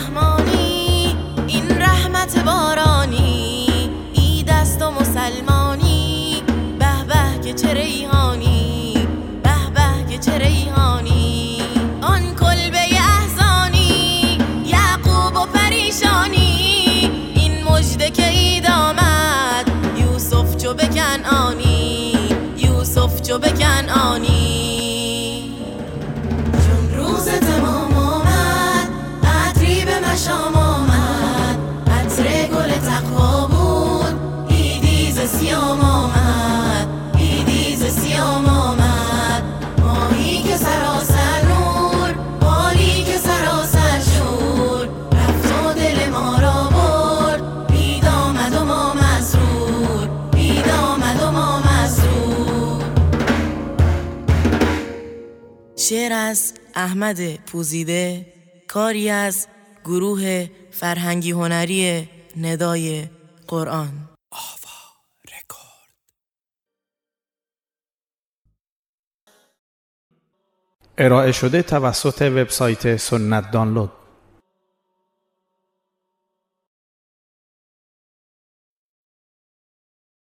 رحمانی این رحمت بارانی ای دست و مسلمانی به به که چه ریحانی به به که چه ریحانی. آن کلبه احزانی یعقوب و پریشانی این مجده که اید آمد یوسف چو بکن آنی یوسف چو بکن آنی شعر از احمد پوزیده کاری از گروه فرهنگی هنری ندای قرآن. ارائه شده توسط وبسایت سنت دانلود.